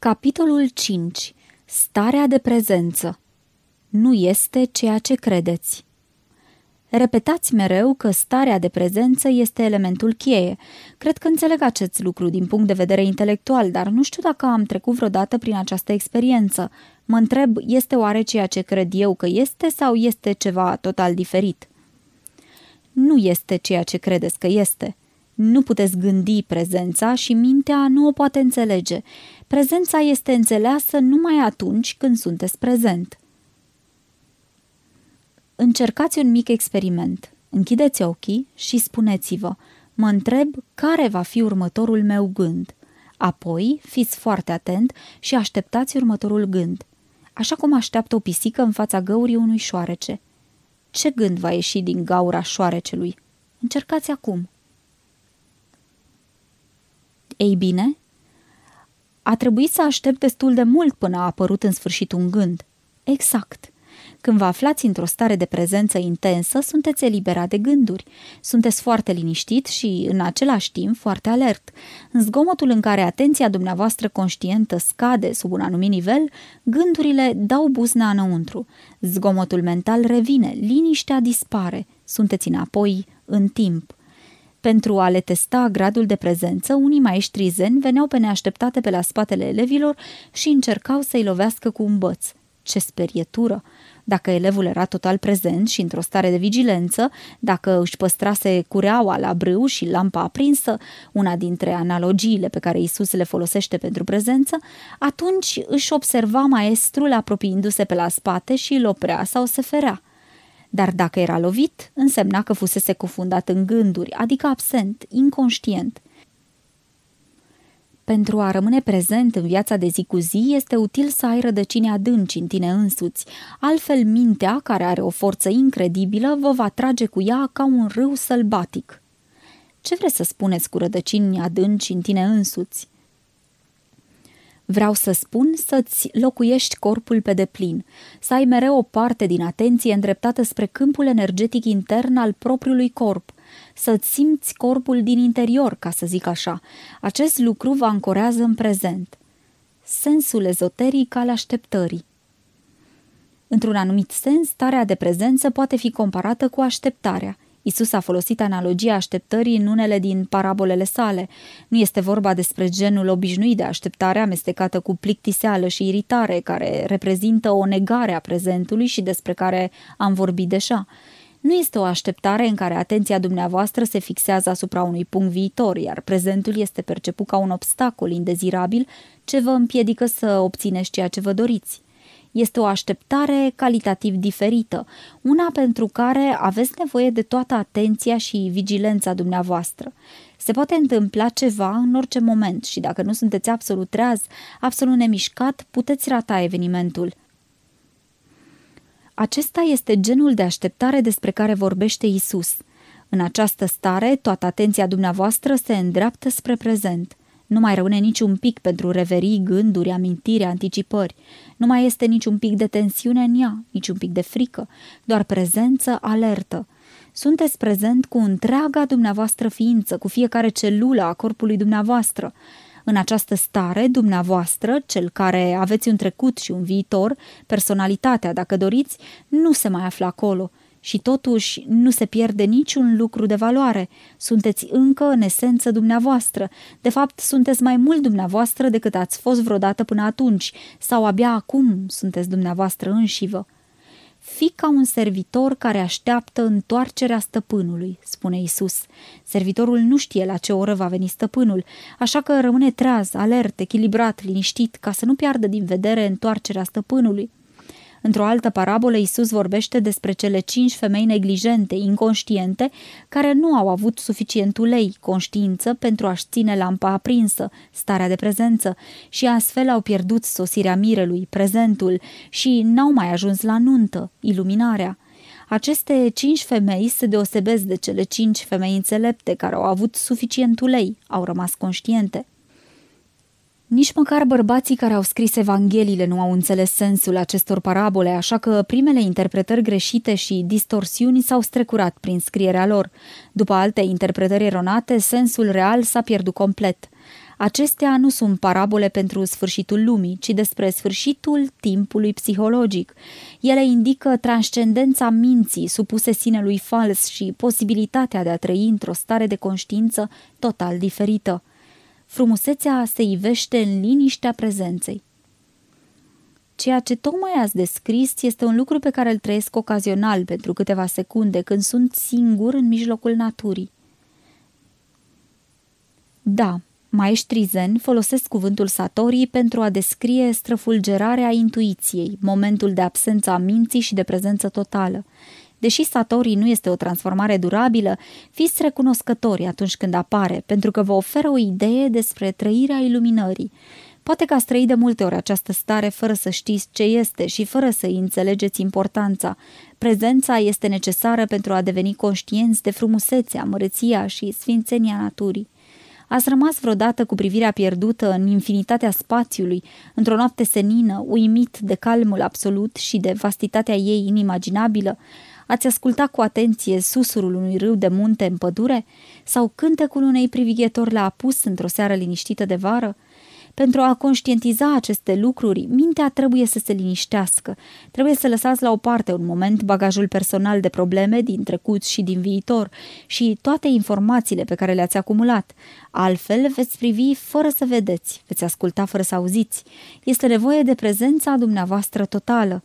Capitolul 5. Starea de prezență. Nu este ceea ce credeți. Repetați mereu că starea de prezență este elementul cheie. Cred că înțeleg acest lucru din punct de vedere intelectual, dar nu știu dacă am trecut vreodată prin această experiență. Mă întreb, este oare ceea ce cred eu că este sau este ceva total diferit? Nu este ceea ce credeți că este. Nu puteți gândi prezența și mintea nu o poate înțelege. Prezența este înțeleasă numai atunci când sunteți prezent. Încercați un mic experiment. Închideți ochii și spuneți-vă, mă întreb care va fi următorul meu gând. Apoi, fiți foarte atent și așteptați următorul gând, așa cum așteaptă o pisică în fața găurii unui șoarece. Ce gând va ieși din gaura șoarecelui? Încercați acum. Ei bine, a trebuit să aștept destul de mult până a apărut în sfârșit un gând. Exact. Când vă aflați într-o stare de prezență intensă, sunteți eliberat de gânduri. Sunteți foarte liniștit și, în același timp, foarte alert. În zgomotul în care atenția dumneavoastră conștientă scade sub un anumit nivel, gândurile dau buzna înăuntru. Zgomotul mental revine, liniștea dispare. Sunteți înapoi în timp. Pentru a le testa gradul de prezență, unii maestri zen veneau pe neașteptate pe la spatele elevilor și încercau să-i lovească cu un băț. Ce sperietură! Dacă elevul era total prezent și într-o stare de vigilență, dacă își păstrase cureaua la brâu și lampa aprinsă, una dintre analogiile pe care Isus le folosește pentru prezență, atunci își observa maestrul apropiindu-se pe la spate și îl oprea sau se ferea. Dar dacă era lovit, însemna că fusese cufundat în gânduri, adică absent, inconștient – pentru a rămâne prezent în viața de zi cu zi, este util să ai rădăcini adânci în tine însuți. Altfel, mintea, care are o forță incredibilă, vă va trage cu ea ca un râu sălbatic. Ce vreți să spuneți cu rădăcini adânci în tine însuți? Vreau să spun să-ți locuiești corpul pe deplin, să ai mereu o parte din atenție îndreptată spre câmpul energetic intern al propriului corp – să-ți simți corpul din interior, ca să zic așa. Acest lucru vă ancorează în prezent. Sensul ezoteric al așteptării Într-un anumit sens, starea de prezență poate fi comparată cu așteptarea. Isus a folosit analogia așteptării în unele din parabolele sale. Nu este vorba despre genul obișnuit de așteptare amestecată cu plictiseală și iritare, care reprezintă o negare a prezentului și despre care am vorbit deja. Nu este o așteptare în care atenția dumneavoastră se fixează asupra unui punct viitor, iar prezentul este perceput ca un obstacol indezirabil ce vă împiedică să obțineți ceea ce vă doriți. Este o așteptare calitativ diferită, una pentru care aveți nevoie de toată atenția și vigilența dumneavoastră. Se poate întâmpla ceva în orice moment și dacă nu sunteți absolut treaz, absolut nemișcat, puteți rata evenimentul. Acesta este genul de așteptare despre care vorbește Isus. În această stare, toată atenția dumneavoastră se îndreaptă spre prezent. Nu mai rămâne niciun pic pentru reverii, gânduri, amintiri, anticipări. Nu mai este niciun pic de tensiune în ea, niciun pic de frică, doar prezență alertă. Sunteți prezent cu întreaga dumneavoastră ființă, cu fiecare celulă a corpului dumneavoastră. În această stare, dumneavoastră, cel care aveți un trecut și un viitor, personalitatea, dacă doriți, nu se mai află acolo și totuși nu se pierde niciun lucru de valoare. Sunteți încă în esență dumneavoastră. De fapt, sunteți mai mult dumneavoastră decât ați fost vreodată până atunci sau abia acum sunteți dumneavoastră înșivă. Fii ca un servitor care așteaptă întoarcerea stăpânului, spune Isus. Servitorul nu știe la ce oră va veni stăpânul, așa că rămâne treaz, alert, echilibrat, liniștit, ca să nu piardă din vedere întoarcerea stăpânului. Într-o altă parabolă, Isus vorbește despre cele cinci femei neglijente, inconștiente, care nu au avut suficient ulei, conștiință, pentru a-și ține lampa aprinsă, starea de prezență, și astfel au pierdut sosirea mirelui, prezentul, și n-au mai ajuns la nuntă, iluminarea. Aceste cinci femei se deosebesc de cele cinci femei înțelepte care au avut suficient ulei, au rămas conștiente. Nici măcar bărbații care au scris evangheliile nu au înțeles sensul acestor parabole, așa că primele interpretări greșite și distorsiuni s-au strecurat prin scrierea lor. După alte interpretări eronate, sensul real s-a pierdut complet. Acestea nu sunt parabole pentru sfârșitul lumii, ci despre sfârșitul timpului psihologic. Ele indică transcendența minții supuse sinelui fals și posibilitatea de a trăi într-o stare de conștiință total diferită. Frumusețea se ivește în liniștea prezenței. Ceea ce tocmai ați descris este un lucru pe care îl trăiesc ocazional pentru câteva secunde când sunt singur în mijlocul naturii. Da, maestrii zen folosesc cuvântul satori pentru a descrie străfulgerarea intuiției, momentul de absență a minții și de prezență totală. Deși satori nu este o transformare durabilă, fiți recunoscători atunci când apare, pentru că vă oferă o idee despre trăirea iluminării. Poate că ați trăit de multe ori această stare fără să știți ce este și fără să înțelegeți importanța. Prezența este necesară pentru a deveni conștienți de frumusețea, măreția și sfințenia naturii. Ați rămas vreodată cu privirea pierdută în infinitatea spațiului, într-o noapte senină, uimit de calmul absolut și de vastitatea ei inimaginabilă? Ați ascultat cu atenție susurul unui râu de munte în pădure? Sau cântecul unei privighetori la apus într-o seară liniștită de vară? Pentru a conștientiza aceste lucruri, mintea trebuie să se liniștească. Trebuie să lăsați la o parte un moment bagajul personal de probleme din trecut și din viitor și toate informațiile pe care le-ați acumulat. Altfel veți privi fără să vedeți, veți asculta fără să auziți. Este nevoie de prezența dumneavoastră totală.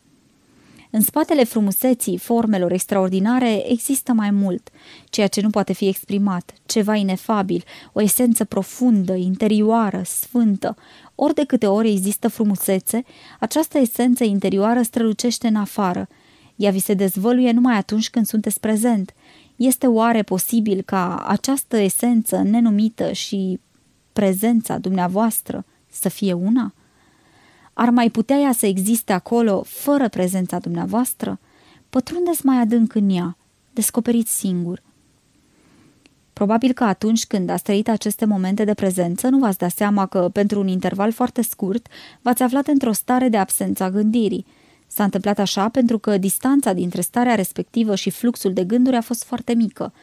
În spatele frumuseții formelor extraordinare există mai mult, ceea ce nu poate fi exprimat, ceva inefabil, o esență profundă, interioară, sfântă. Ori de câte ori există frumusețe, această esență interioară strălucește în afară. Ea vi se dezvăluie numai atunci când sunteți prezent. Este oare posibil ca această esență nenumită și prezența dumneavoastră să fie una? Ar mai putea ea să existe acolo fără prezența dumneavoastră? Pătrundeți mai adânc în ea, descoperiți singur. Probabil că atunci când ați trăit aceste momente de prezență, nu v-ați dat seama că, pentru un interval foarte scurt, v-ați aflat într-o stare de absență a gândirii. S-a întâmplat așa pentru că distanța dintre starea respectivă și fluxul de gânduri a fost foarte mică –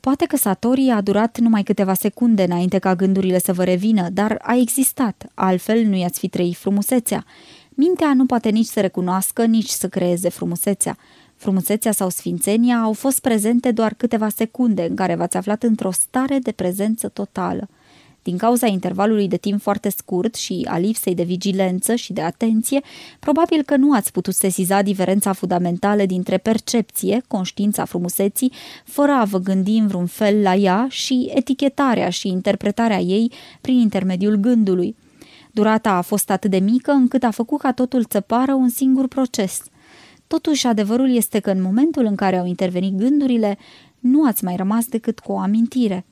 Poate că Satori a durat numai câteva secunde înainte ca gândurile să vă revină, dar a existat, altfel nu i-ați fi trăit frumusețea. Mintea nu poate nici să recunoască, nici să creeze frumusețea. Frumusețea sau sfințenia au fost prezente doar câteva secunde în care v-ați aflat într-o stare de prezență totală. Din cauza intervalului de timp foarte scurt și a lipsei de vigilență și de atenție, probabil că nu ați putut sesiza diferența fundamentală dintre percepție, conștiința frumuseții, fără a vă gândi în vreun fel la ea și etichetarea și interpretarea ei prin intermediul gândului. Durata a fost atât de mică încât a făcut ca totul să pară un singur proces. Totuși, adevărul este că în momentul în care au intervenit gândurile, nu ați mai rămas decât cu o amintire.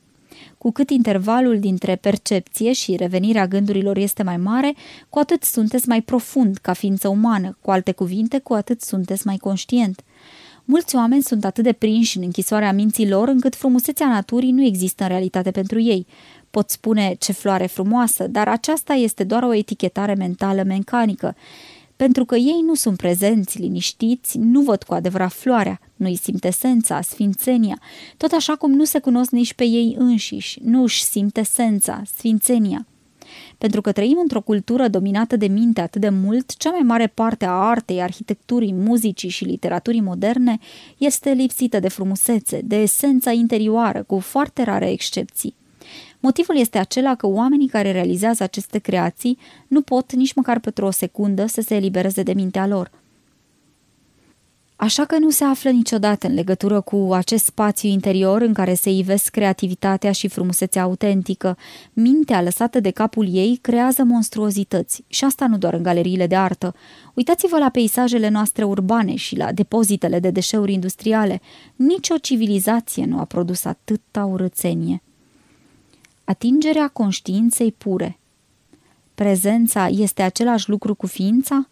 Cu cât intervalul dintre percepție și revenirea gândurilor este mai mare, cu atât sunteți mai profund ca ființă umană, cu alte cuvinte, cu atât sunteți mai conștient. Mulți oameni sunt atât de prinși în închisoarea minții lor încât frumusețea naturii nu există în realitate pentru ei. Pot spune ce floare frumoasă, dar aceasta este doar o etichetare mentală mecanică. Pentru că ei nu sunt prezenți, liniștiți, nu văd cu adevărat floarea, nu-i simt esența, sfințenia, tot așa cum nu se cunosc nici pe ei înșiși, nu își simt esența, sfințenia. Pentru că trăim într-o cultură dominată de minte atât de mult, cea mai mare parte a artei, arhitecturii, muzicii și literaturii moderne este lipsită de frumusețe, de esența interioară, cu foarte rare excepții. Motivul este acela că oamenii care realizează aceste creații nu pot nici măcar pentru o secundă să se elibereze de mintea lor. Așa că nu se află niciodată în legătură cu acest spațiu interior în care se ivesc creativitatea și frumusețea autentică. Mintea lăsată de capul ei creează monstruozități și asta nu doar în galeriile de artă. Uitați-vă la peisajele noastre urbane și la depozitele de deșeuri industriale. Nici o civilizație nu a produs atâta urățenie. Atingerea conștiinței pure. Prezența este același lucru cu ființa?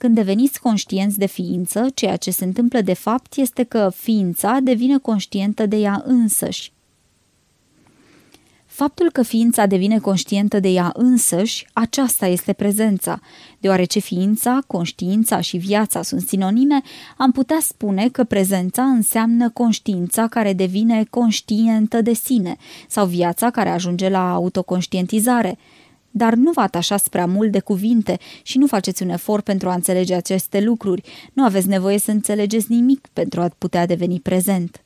Când deveniți conștienți de ființă, ceea ce se întâmplă de fapt este că ființa devine conștientă de ea însăși. Faptul că ființa devine conștientă de ea însăși, aceasta este prezența. Deoarece ființa, conștiința și viața sunt sinonime, am putea spune că prezența înseamnă conștiința care devine conștientă de sine sau viața care ajunge la autoconștientizare. Dar nu vă atașați prea mult de cuvinte și nu faceți un efort pentru a înțelege aceste lucruri. Nu aveți nevoie să înțelegeți nimic pentru a putea deveni prezent.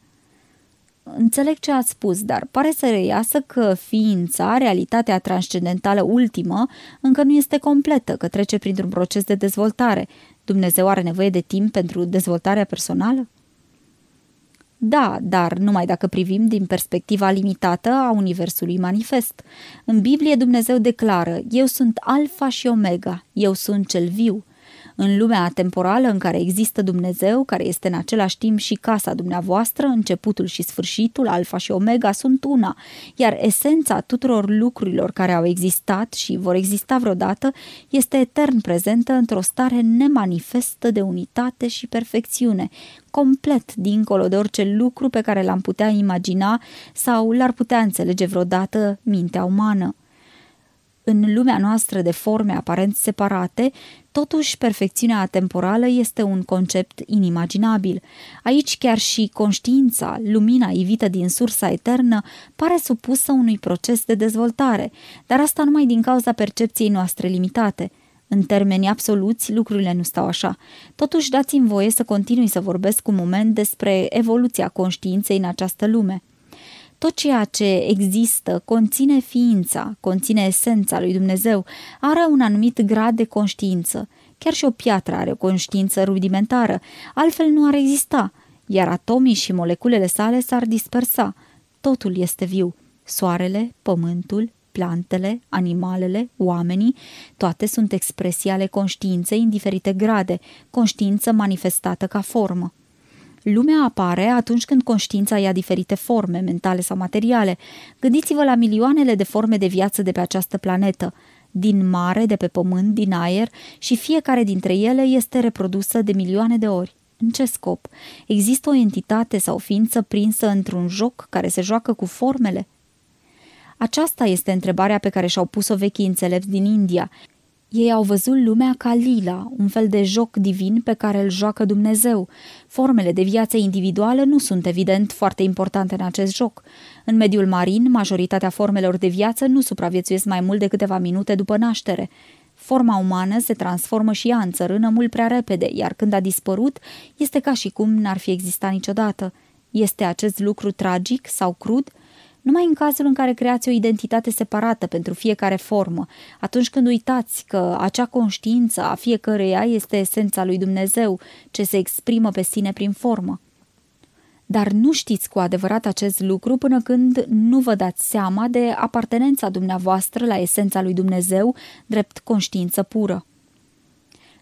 Înțeleg ce ați spus, dar pare să reiasă că ființa, realitatea transcendentală ultimă, încă nu este completă, că trece printr-un proces de dezvoltare. Dumnezeu are nevoie de timp pentru dezvoltarea personală? Da, dar numai dacă privim din perspectiva limitată a Universului manifest. În Biblie Dumnezeu declară, eu sunt Alfa și Omega, eu sunt cel viu. În lumea temporală în care există Dumnezeu, care este în același timp și casa dumneavoastră, începutul și sfârșitul, alfa și omega, sunt una, iar esența tuturor lucrurilor care au existat și vor exista vreodată este etern prezentă într-o stare nemanifestă de unitate și perfecțiune, complet dincolo de orice lucru pe care l-am putea imagina sau l-ar putea înțelege vreodată mintea umană. În lumea noastră de forme aparent separate, totuși perfecțiunea temporală este un concept inimaginabil. Aici chiar și conștiința, lumina ivită din sursa eternă, pare supusă unui proces de dezvoltare, dar asta numai din cauza percepției noastre limitate. În termeni absoluți, lucrurile nu stau așa. Totuși, dați-mi voie să continui să vorbesc un moment despre evoluția conștiinței în această lume. Tot ceea ce există conține ființa, conține esența lui Dumnezeu, are un anumit grad de conștiință. Chiar și o piatră are o conștiință rudimentară, altfel nu ar exista, iar atomii și moleculele sale s-ar dispersa. Totul este viu. Soarele, pământul, plantele, animalele, oamenii, toate sunt expresii ale conștiinței în diferite grade, conștiință manifestată ca formă. Lumea apare atunci când conștiința ia diferite forme, mentale sau materiale. Gândiți-vă la milioanele de forme de viață de pe această planetă, din mare, de pe pământ, din aer și fiecare dintre ele este reprodusă de milioane de ori. În ce scop? Există o entitate sau ființă prinsă într-un joc care se joacă cu formele? Aceasta este întrebarea pe care și-au pus-o vechii înțelepți din India ei au văzut lumea ca lila, un fel de joc divin pe care îl joacă Dumnezeu. Formele de viață individuală nu sunt evident foarte importante în acest joc. În mediul marin, majoritatea formelor de viață nu supraviețuiesc mai mult de câteva minute după naștere. Forma umană se transformă și ea în țărână mult prea repede, iar când a dispărut, este ca și cum n-ar fi existat niciodată. Este acest lucru tragic sau crud? Numai în cazul în care creați o identitate separată pentru fiecare formă, atunci când uitați că acea conștiință a fiecăreia este esența lui Dumnezeu, ce se exprimă pe sine prin formă. Dar nu știți cu adevărat acest lucru până când nu vă dați seama de apartenența dumneavoastră la esența lui Dumnezeu, drept conștiință pură.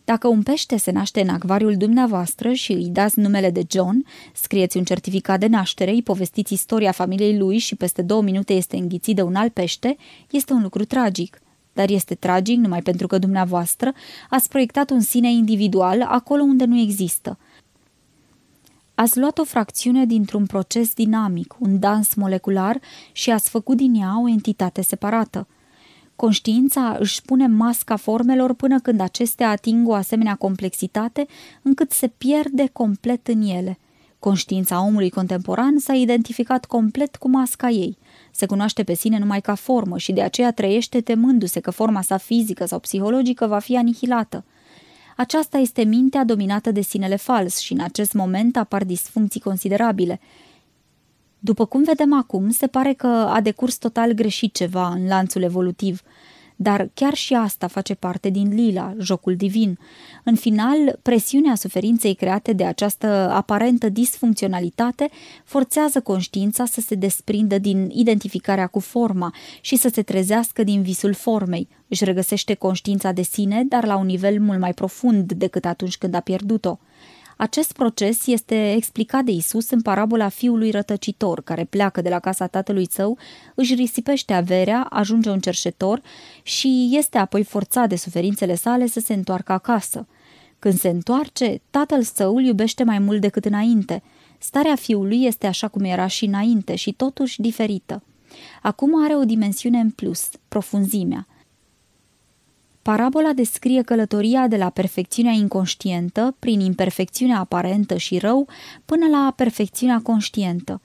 Dacă un pește se naște în acvariul dumneavoastră și îi dați numele de John, scrieți un certificat de naștere, îi povestiți istoria familiei lui și peste două minute este înghițit de un alt pește, este un lucru tragic. Dar este tragic numai pentru că dumneavoastră ați proiectat un sine individual acolo unde nu există. Ați luat o fracțiune dintr-un proces dinamic, un dans molecular și ați făcut din ea o entitate separată – Conștiința își pune masca formelor până când acestea ating o asemenea complexitate încât se pierde complet în ele. Conștiința omului contemporan s-a identificat complet cu masca ei. Se cunoaște pe sine numai ca formă și de aceea trăiește temându-se că forma sa fizică sau psihologică va fi anihilată. Aceasta este mintea dominată de sinele fals și în acest moment apar disfuncții considerabile – după cum vedem acum, se pare că a decurs total greșit ceva în lanțul evolutiv, dar chiar și asta face parte din lila, jocul divin. În final, presiunea suferinței create de această aparentă disfuncționalitate forțează conștiința să se desprindă din identificarea cu forma și să se trezească din visul formei. Își regăsește conștiința de sine, dar la un nivel mult mai profund decât atunci când a pierdut-o. Acest proces este explicat de Isus în parabola fiului rătăcitor, care pleacă de la casa tatălui său, își risipește averea, ajunge un cerșetor și este apoi forțat de suferințele sale să se întoarcă acasă. Când se întoarce, tatăl său îl iubește mai mult decât înainte. Starea fiului este așa cum era și înainte și totuși diferită. Acum are o dimensiune în plus, profunzimea. Parabola descrie călătoria de la perfecțiunea inconștientă, prin imperfecțiunea aparentă și rău, până la perfecțiunea conștientă.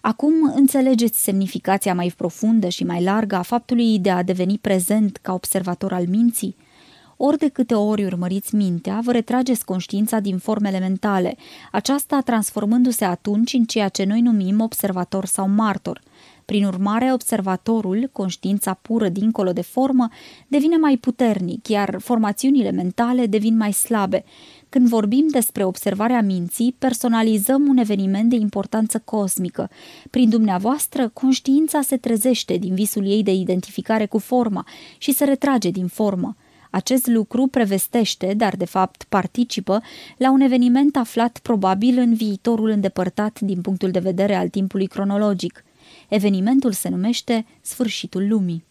Acum înțelegeți semnificația mai profundă și mai largă a faptului de a deveni prezent ca observator al minții? Ori de câte ori urmăriți mintea, vă retrageți conștiința din formele mentale, aceasta transformându-se atunci în ceea ce noi numim observator sau martor – prin urmare, observatorul, conștiința pură dincolo de formă, devine mai puternic, iar formațiunile mentale devin mai slabe. Când vorbim despre observarea minții, personalizăm un eveniment de importanță cosmică. Prin dumneavoastră, conștiința se trezește din visul ei de identificare cu forma și se retrage din formă. Acest lucru prevestește, dar de fapt participă, la un eveniment aflat probabil în viitorul îndepărtat din punctul de vedere al timpului cronologic. Evenimentul se numește Sfârșitul lumii.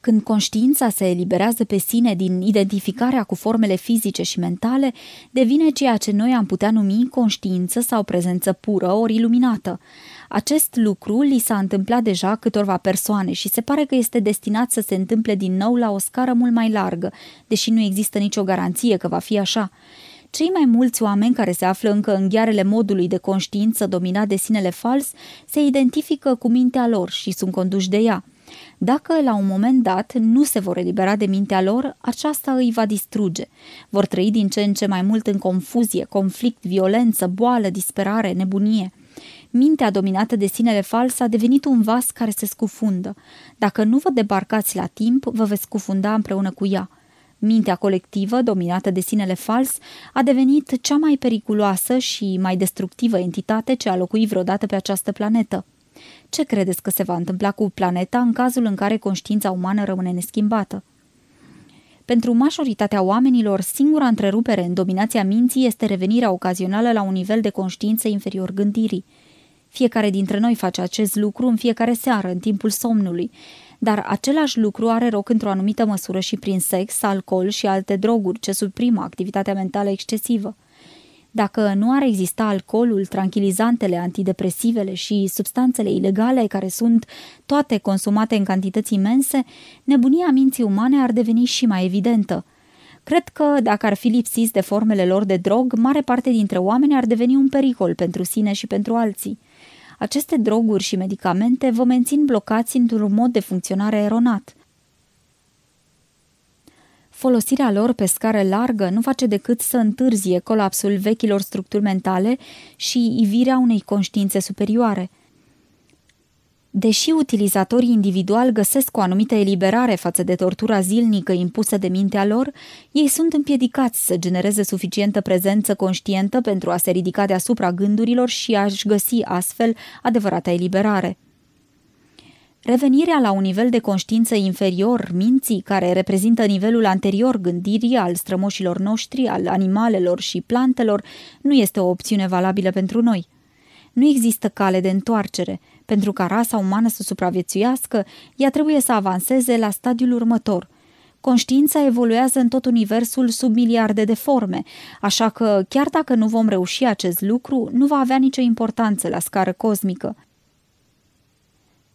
Când conștiința se eliberează pe sine din identificarea cu formele fizice și mentale, devine ceea ce noi am putea numi conștiință sau prezență pură ori iluminată. Acest lucru li s-a întâmplat deja câtorva persoane și se pare că este destinat să se întâmple din nou la o scară mult mai largă, deși nu există nicio garanție că va fi așa. Cei mai mulți oameni care se află încă în ghearele modului de conștiință dominat de sinele fals se identifică cu mintea lor și sunt conduși de ea. Dacă la un moment dat nu se vor elibera de mintea lor, aceasta îi va distruge. Vor trăi din ce în ce mai mult în confuzie, conflict, violență, boală, disperare, nebunie. Mintea dominată de sinele fals a devenit un vas care se scufundă. Dacă nu vă debarcați la timp, vă veți scufunda împreună cu ea. Mintea colectivă, dominată de sinele fals, a devenit cea mai periculoasă și mai destructivă entitate ce a locuit vreodată pe această planetă. Ce credeți că se va întâmpla cu planeta în cazul în care conștiința umană rămâne neschimbată? Pentru majoritatea oamenilor, singura întrerupere în dominația minții este revenirea ocazională la un nivel de conștiință inferior gândirii. Fiecare dintre noi face acest lucru în fiecare seară, în timpul somnului, dar același lucru are loc într-o anumită măsură și prin sex, alcool și alte droguri ce suprimă activitatea mentală excesivă. Dacă nu ar exista alcoolul, tranquilizantele, antidepresivele și substanțele ilegale care sunt toate consumate în cantități imense, nebunia minții umane ar deveni și mai evidentă. Cred că, dacă ar fi lipsiți de formele lor de drog, mare parte dintre oameni ar deveni un pericol pentru sine și pentru alții. Aceste droguri și medicamente vă mențin blocați într-un mod de funcționare eronat. Folosirea lor pe scară largă nu face decât să întârzie colapsul vechilor structuri mentale și ivirea unei conștiințe superioare – Deși utilizatorii individuali găsesc o anumită eliberare față de tortura zilnică impusă de mintea lor, ei sunt împiedicați să genereze suficientă prezență conștientă pentru a se ridica deasupra gândurilor și a-și găsi astfel adevărata eliberare. Revenirea la un nivel de conștiință inferior minții, care reprezintă nivelul anterior gândirii al strămoșilor noștri, al animalelor și plantelor, nu este o opțiune valabilă pentru noi. Nu există cale de întoarcere – pentru ca rasa umană să supraviețuiască, ea trebuie să avanseze la stadiul următor. Conștiința evoluează în tot universul sub miliarde de forme, așa că, chiar dacă nu vom reuși acest lucru, nu va avea nicio importanță la scară cosmică.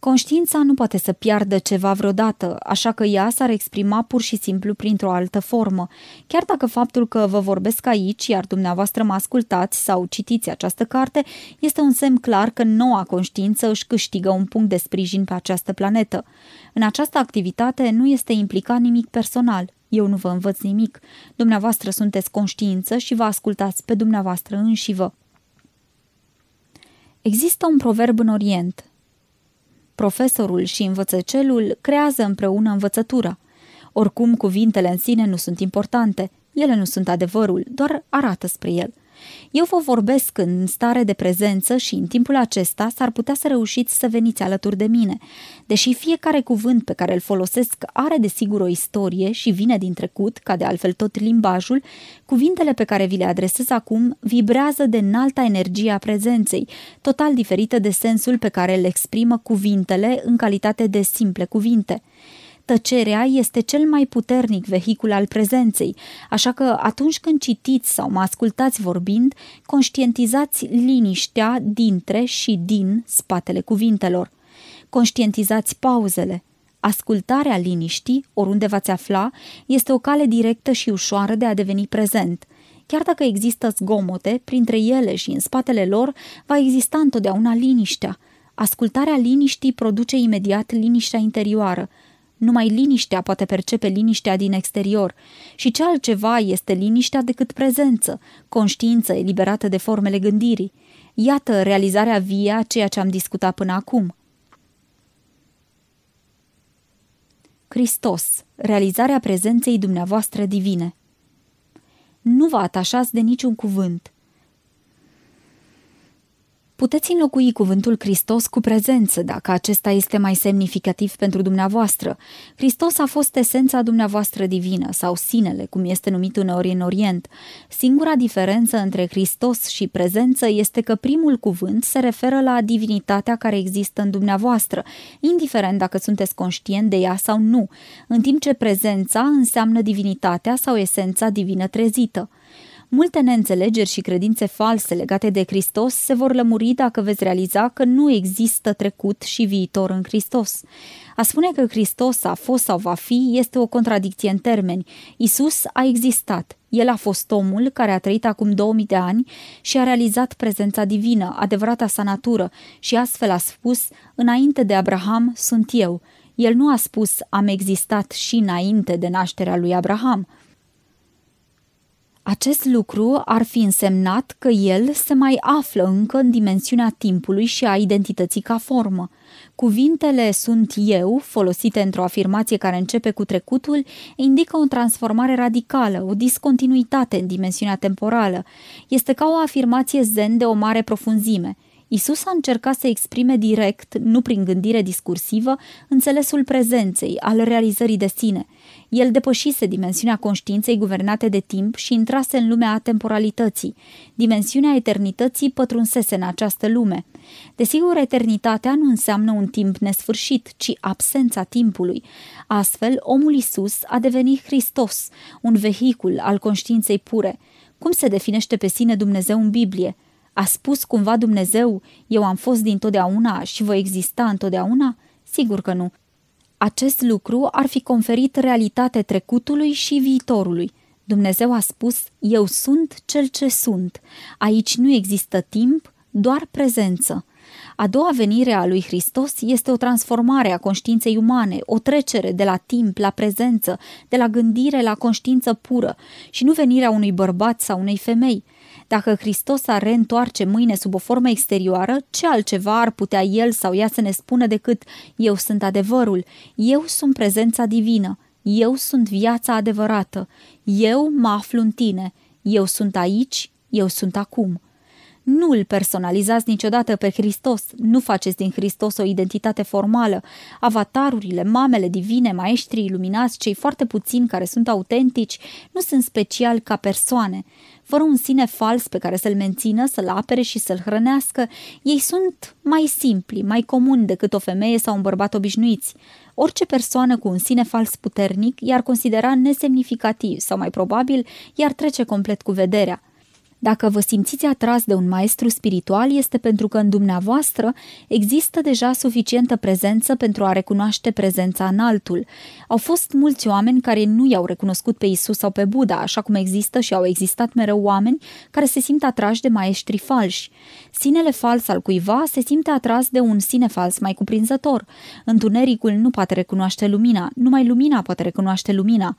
Conștiința nu poate să piardă ceva vreodată, așa că ea s-ar exprima pur și simplu printr-o altă formă. Chiar dacă faptul că vă vorbesc aici, iar dumneavoastră mă ascultați sau citiți această carte, este un semn clar că noua conștiință își câștigă un punct de sprijin pe această planetă. În această activitate nu este implicat nimic personal. Eu nu vă învăț nimic. Dumneavoastră sunteți conștiință și vă ascultați pe dumneavoastră înși vă. Există un proverb în Orient – profesorul și învățăcelul creează împreună învățătura. Oricum, cuvintele în sine nu sunt importante, ele nu sunt adevărul, doar arată spre el. Eu vă vorbesc în stare de prezență și în timpul acesta s-ar putea să reușiți să veniți alături de mine. Deși fiecare cuvânt pe care îl folosesc are desigur o istorie și vine din trecut, ca de altfel tot limbajul, cuvintele pe care vi le adresez acum vibrează de înalta energie a prezenței, total diferită de sensul pe care îl exprimă cuvintele în calitate de simple cuvinte. Tăcerea este cel mai puternic vehicul al prezenței, așa că atunci când citiți sau mă ascultați vorbind, conștientizați liniștea dintre și din spatele cuvintelor. Conștientizați pauzele. Ascultarea liniștii, oriunde v-ați afla, este o cale directă și ușoară de a deveni prezent. Chiar dacă există zgomote, printre ele și în spatele lor va exista întotdeauna liniștea. Ascultarea liniștii produce imediat liniștea interioară. Numai liniștea poate percepe liniștea din exterior. Și ce altceva este liniștea decât prezență, conștiință eliberată de formele gândirii. Iată realizarea via ceea ce am discutat până acum. Hristos, realizarea prezenței dumneavoastră divine. Nu vă atașați de niciun cuvânt. Puteți înlocui cuvântul Hristos cu prezență, dacă acesta este mai semnificativ pentru dumneavoastră. Hristos a fost esența dumneavoastră divină, sau sinele, cum este numit uneori în Orient. Singura diferență între Hristos și prezență este că primul cuvânt se referă la divinitatea care există în dumneavoastră, indiferent dacă sunteți conștient de ea sau nu, în timp ce prezența înseamnă divinitatea sau esența divină trezită. Multe neînțelegeri și credințe false legate de Hristos se vor lămuri dacă veți realiza că nu există trecut și viitor în Hristos. A spune că Hristos a fost sau va fi este o contradicție în termeni. Isus a existat. El a fost omul care a trăit acum 2000 de ani și a realizat prezența divină, adevărata sa natură, și astfel a spus, înainte de Abraham sunt eu. El nu a spus, am existat și înainte de nașterea lui Abraham. Acest lucru ar fi însemnat că el se mai află încă în dimensiunea timpului și a identității ca formă. Cuvintele sunt eu, folosite într-o afirmație care începe cu trecutul, indică o transformare radicală, o discontinuitate în dimensiunea temporală. Este ca o afirmație zen de o mare profunzime – Isus a încercat să exprime direct, nu prin gândire discursivă, înțelesul prezenței, al realizării de sine. El depășise dimensiunea conștiinței guvernate de timp și intrase în lumea temporalității. Dimensiunea eternității pătrunsese în această lume. Desigur, eternitatea nu înseamnă un timp nesfârșit, ci absența timpului. Astfel, omul Isus a devenit Hristos, un vehicul al conștiinței pure. Cum se definește pe sine Dumnezeu în Biblie? A spus cumva Dumnezeu, eu am fost dintotdeauna și voi exista întotdeauna? Sigur că nu. Acest lucru ar fi conferit realitate trecutului și viitorului. Dumnezeu a spus, eu sunt cel ce sunt. Aici nu există timp, doar prezență. A doua venire a lui Hristos este o transformare a conștiinței umane, o trecere de la timp la prezență, de la gândire la conștiință pură și nu venirea unui bărbat sau unei femei. Dacă Hristos ar reîntoarce mâine sub o formă exterioară, ce altceva ar putea El sau ea să ne spună decât Eu sunt adevărul, eu sunt prezența divină, eu sunt viața adevărată, eu mă aflu în tine, eu sunt aici, eu sunt acum. Nu îl personalizați niciodată pe Hristos, nu faceți din Hristos o identitate formală. Avatarurile, mamele divine, maestrii iluminați, cei foarte puțini care sunt autentici, nu sunt special ca persoane. Fără un sine fals pe care să-l mențină, să-l apere și să-l hrănească, ei sunt mai simpli, mai comuni decât o femeie sau un bărbat obișnuiți. Orice persoană cu un sine fals puternic i-ar considera nesemnificativ sau mai probabil i-ar trece complet cu vederea. Dacă vă simțiți atras de un maestru spiritual, este pentru că în dumneavoastră există deja suficientă prezență pentru a recunoaște prezența în altul. Au fost mulți oameni care nu i-au recunoscut pe Isus sau pe Buddha, așa cum există și au existat mereu oameni care se simt atrași de maestri falși. Sinele fals al cuiva se simte atras de un sine fals mai cuprinzător. Întunericul nu poate recunoaște lumina, numai lumina poate recunoaște lumina.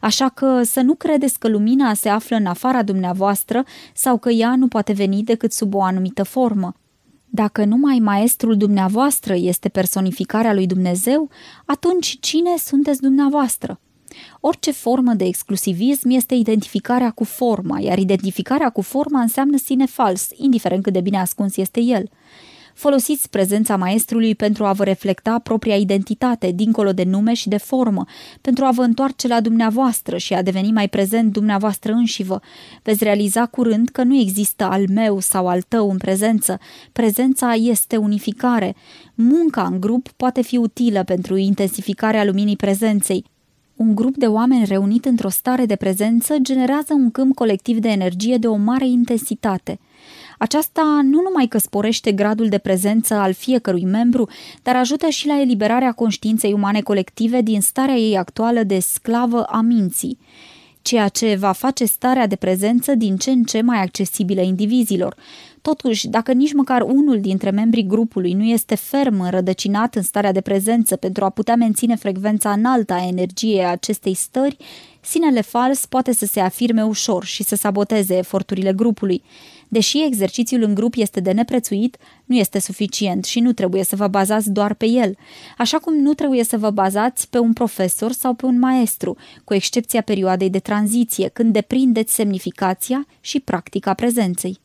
Așa că să nu credeți că lumina se află în afara dumneavoastră sau că ea nu poate veni decât sub o anumită formă. Dacă numai maestrul dumneavoastră este personificarea lui Dumnezeu, atunci cine sunteți dumneavoastră? Orice formă de exclusivism este identificarea cu forma, iar identificarea cu forma înseamnă sine fals, indiferent cât de bine ascuns este el. Folosiți prezența maestrului pentru a vă reflecta propria identitate, dincolo de nume și de formă, pentru a vă întoarce la dumneavoastră și a deveni mai prezent dumneavoastră înșivă. Veți realiza curând că nu există al meu sau al tău în prezență. Prezența este unificare. Munca în grup poate fi utilă pentru intensificarea luminii prezenței, un grup de oameni reunit într-o stare de prezență generează un câmp colectiv de energie de o mare intensitate. Aceasta nu numai că sporește gradul de prezență al fiecărui membru, dar ajută și la eliberarea conștiinței umane colective din starea ei actuală de sclavă a minții ceea ce va face starea de prezență din ce în ce mai accesibilă indivizilor. Totuși, dacă nici măcar unul dintre membrii grupului nu este ferm înrădăcinat în starea de prezență pentru a putea menține frecvența înaltă a energiei acestei stări, sinele fals poate să se afirme ușor și să saboteze eforturile grupului. Deși exercițiul în grup este de neprețuit, nu este suficient și nu trebuie să vă bazați doar pe el, așa cum nu trebuie să vă bazați pe un profesor sau pe un maestru, cu excepția perioadei de tranziție, când deprindeți semnificația și practica prezenței.